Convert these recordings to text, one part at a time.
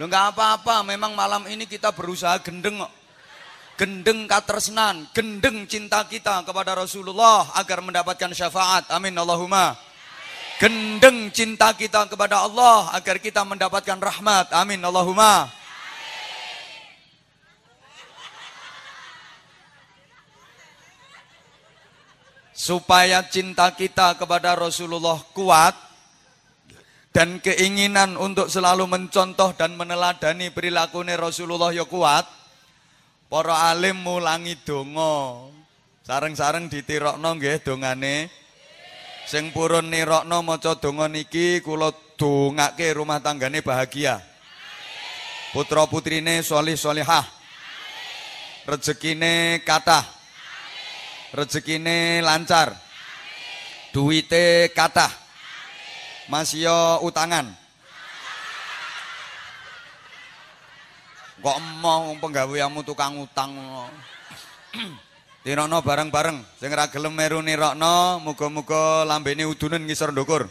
Lo nggak apa-apa, memang malam ini kita berusaha gendeng. Gendeng katresnan, gendeng cinta kita kepada Rasulullah agar mendapatkan syafaat. Amin Allahumma. Gendeng cinta kita kepada Allah agar kita mendapatkan rahmat. Amin Allahumma. supaya cinta kita kepada Rasulullah kuat dan keinginan untuk selalu mencontoh dan meneladani perilaku Rasulullah ya kuat. Para alim mulangi donga. Sareng-sareng ditirokno nggih dongane. Sing purun nirokno maca donga niki kula dongake rumah tanggane bahagia. Putra putrine solih solihah rezekine kathah. Rezekine lancar. Duite kathah. Masya utangan. Kok emoh penggaweanmu tukang utang. Tirokno bareng-bareng, sing ora gelem meru nirokno, muga-muga lambene udunen ngisor ndukur.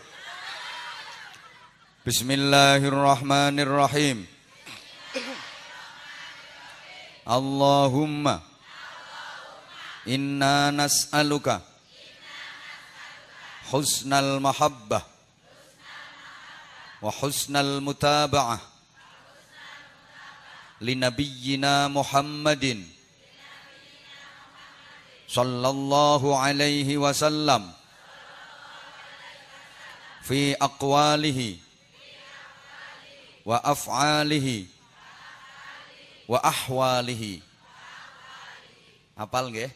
Bismillahirrahmanirrahim. Allahumma Inna nas'aluka husnal mahabbah wa husnal mutaba'ah linabiyyina Muhammadin sallallahu alaihi wasallam fi aqwalihi wa af'alihi wa ahwalihi Hafal nggih?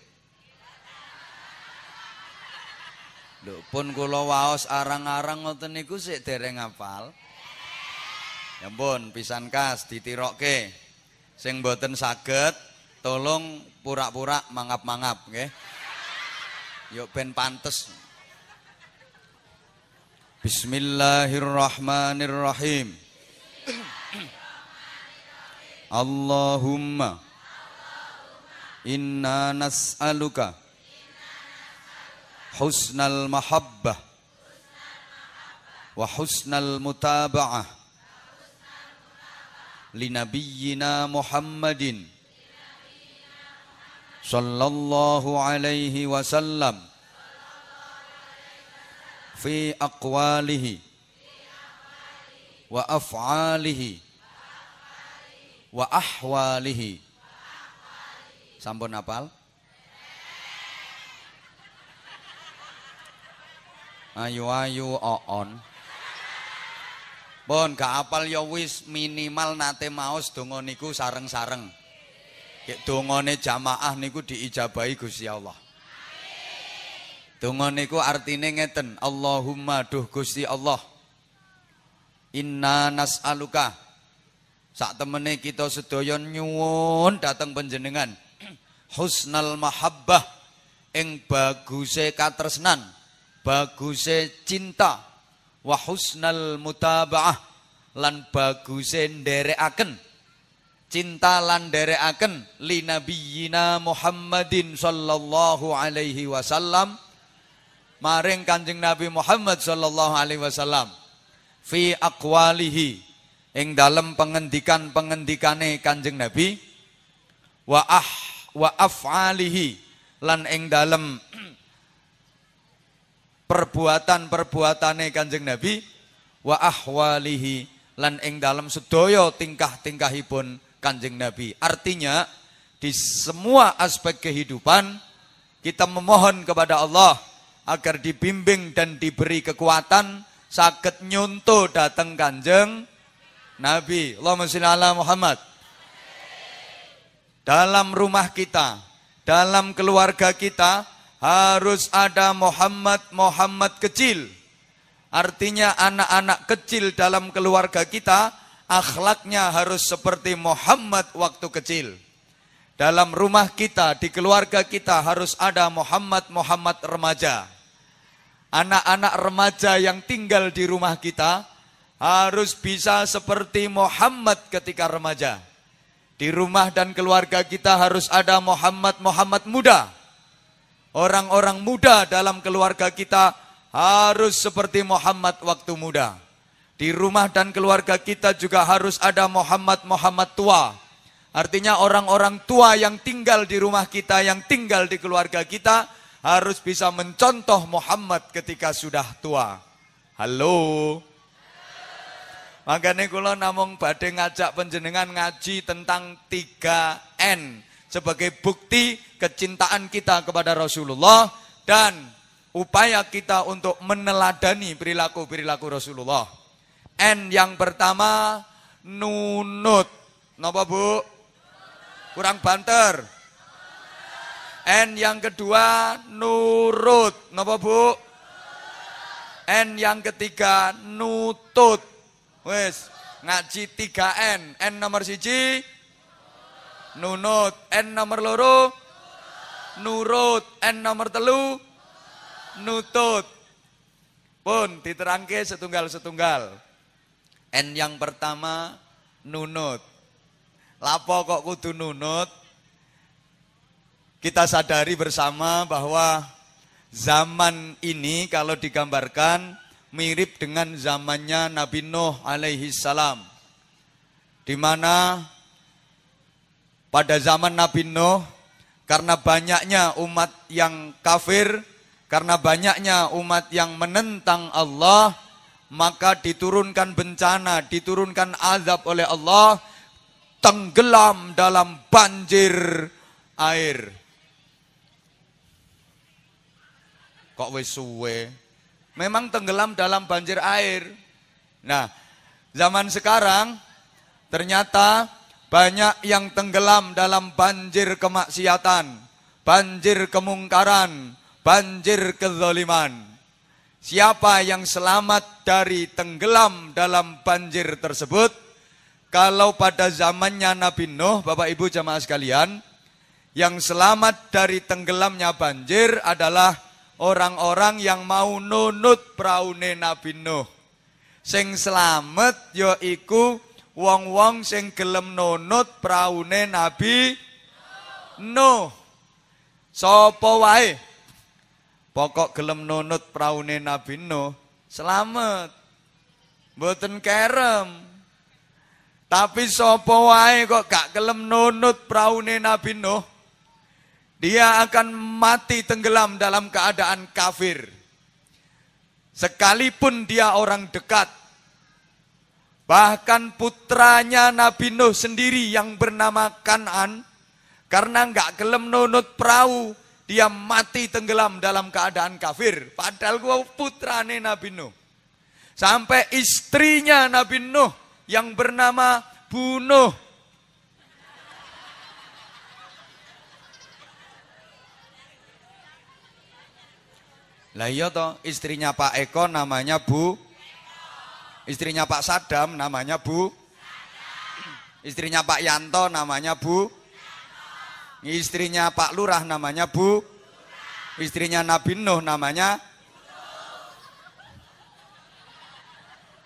Lho pun kula waos arang-arang ngoten niku sik dereng hafal. Ya pun pisan kas ditirokke. Sing mboten saged tolong pura-pura mangap-mangap nggih. Yuk ben pantes. Bismillahirrahmanirrahim. Allahumma inna nas'aluka husnal mahabbah wa husnal mutaba'ah linabiyyina Muhammadin sallallahu alaihi wasallam fi aqwalihi wa af'alihi wa ahwalihi. Sampun apal ayu-ayu oon Pun gak apal ya wis minimal nate maos donga niku sareng-sareng. Kek dongane jamaah niku diijabahi Gusti Allah. Donga niku artine ngeten, Allahumma duh Gusti Allah. Inna nas'aluka. Sak temene kita sedaya nyuwun dateng panjenengan. Husnal mahabbah ing baguse katresnan baguse cinta. Wa husnal mutabaah. Lan baguse nderekaken cinta lan nderekaken li nabiyina Muhammadin sallallahu alaihi wasallam. Maring Kanjeng Nabi Muhammad sallallahu alaihi wasallam. Fi aqwalihi. Ing dalem pengendikan-pengendikane Kanjeng Nabi. Wa ah wa af'alihi. Lan ing dalem perbuatan-perbuatane Kanjeng Nabi wa ahwalihi lan ing dalam sedaya tingkah-tingkahipun Kanjeng Nabi. Artinya di semua aspek kehidupan kita memohon kepada Allah agar dibimbing dan diberi kekuatan sakit nyunto datang Kanjeng Nabi. Allahumma sholli ala Muhammad. Dalam rumah kita, dalam keluarga kita, harus ada Muhammad-Muhammad kecil. Artinya anak-anak kecil dalam keluarga kita akhlaknya harus seperti Muhammad waktu kecil. Dalam rumah kita, di keluarga kita harus ada Muhammad-Muhammad remaja. Anak-anak remaja yang tinggal di rumah kita harus bisa seperti Muhammad ketika remaja. Di rumah dan keluarga kita harus ada Muhammad-Muhammad muda Orang-orang muda dalam keluarga kita harus seperti Muhammad waktu muda. Di rumah dan keluarga kita juga harus ada Muhammad-Muhammad tua. Artinya orang-orang tua yang tinggal di rumah kita, yang tinggal di keluarga kita, harus bisa mencontoh Muhammad ketika sudah tua. Halo. Makanya kula namung badhe ngajak penjenengan ngaji tentang 3N sebagai bukti kecintaan kita kepada Rasulullah dan upaya kita untuk meneladani perilaku-perilaku Rasulullah. N yang pertama nunut. Napa Bu? Kurang banter. N yang kedua nurut. Napa Bu? N yang ketiga nutut. Wes, ngaji 3N. N nomor siji nunut, N nomor loro nurut, N nomor telu nutut. Pun diterangke setunggal-setunggal. N yang pertama nunut. Lapo kok kudu nunut? Kita sadari bersama bahwa zaman ini kalau digambarkan mirip dengan zamannya Nabi Nuh alaihi salam. Di mana pada zaman Nabi Nuh karena banyaknya umat yang kafir, karena banyaknya umat yang menentang Allah, maka diturunkan bencana, diturunkan azab oleh Allah, tenggelam dalam banjir air. Kok wis suwe? memang tenggelam dalam banjir air. Nah, zaman sekarang ternyata banyak yang tenggelam dalam banjir kemaksiatan, banjir kemungkaran, banjir kezaliman. Siapa yang selamat dari tenggelam dalam banjir tersebut? Kalau pada zamannya Nabi Nuh, Bapak Ibu jamaah sekalian, yang selamat dari tenggelamnya banjir adalah orang-orang yang mau nunut praune Nabi Nuh. Sing selamat ya iku wong-wong sing gelem nunut praune Nabi Nuh. Sapa wae pokok gelem nunut praune Nabi Nuh selamat. Mboten kerem. Tapi sapa wae kok gak gelem nunut praune Nabi Nuh dia akan mati tenggelam dalam keadaan kafir. Sekalipun dia orang dekat. Bahkan putranya Nabi Nuh sendiri yang bernama Kanan. Karena nggak gelem nunut perahu. Dia mati tenggelam dalam keadaan kafir. Padahal gua putrane Nabi Nuh. Sampai istrinya Nabi Nuh yang bernama Bunuh Lah iya toh, istrinya Pak Eko namanya Bu. Istrinya Pak Sadam namanya Bu. Istrinya Pak Yanto namanya Bu. Istrinya Pak Lurah namanya Bu. Istrinya Nabi Nuh namanya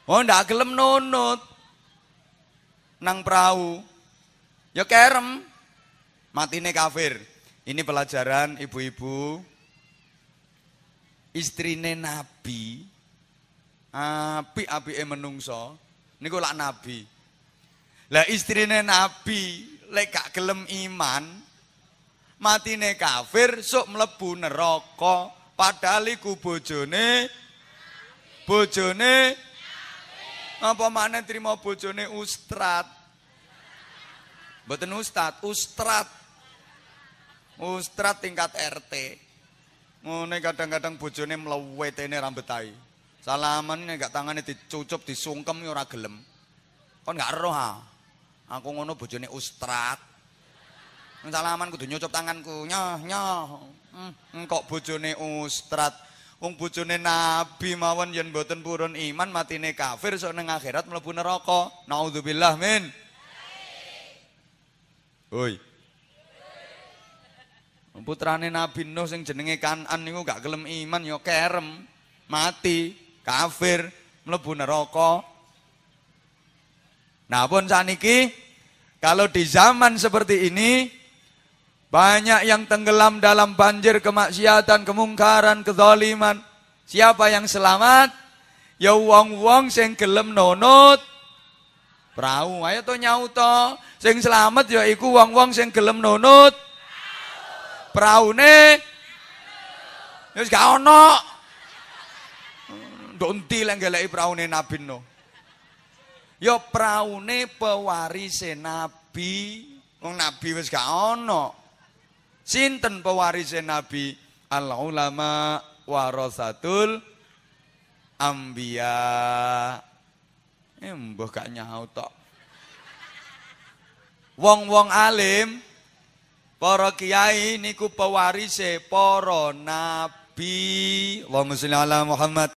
Oh ndak gelem nunut nang perahu. Ya kerem. Matine kafir. Ini pelajaran ibu-ibu istrine nabi api-apike menungso niku lak nabi. Lah istrine nabi lek gak gelem iman matine kafir sok mlebu neraka padahal iku bojone bojone apa mana terima bojone ustad? Mboten ustad ustad. Ustad tingkat RT Ngene kadang-kadang bojone mlewetene rambut tai. Salaman nek gak tangane dicucup disungkem ora gelem. Kon gak roh ha. Aku ngono bojone ustad. Salaman kudu nyucup tanganku. Nyoh, nyoh. Hmm, kok bojone ustad. Wong bojone nabi mawon yen mboten purun iman matine kafir sok ning akhirat mlebu neraka. Nauzubillah min. Hoi. Putrane Nabi Nuh sing jenenge Kanan niku gak gelem iman ya kerem, mati, kafir, mlebu neraka. Nah, pun saniki kalau di zaman seperti ini banyak yang tenggelam dalam banjir kemaksiatan, kemungkaran, kezaliman. Siapa yang selamat? Ya wong-wong sing gelem nonut perahu. Ayo to nyaut to. Sing selamat ya iku wong-wong sing gelem nonut praune wis gak ono. Ndok endi lek goleki praune Nabi Nuh. Ya praune pewarise Nabi. Wong Nabi wis gak ono. Sinten pewarise Nabi? Al ulama warasatul ambia. Eh mbah gak nyaut tok. Wong-wong alim para kiai niku pewarise para nabi. Allahumma sholli ala Muhammad.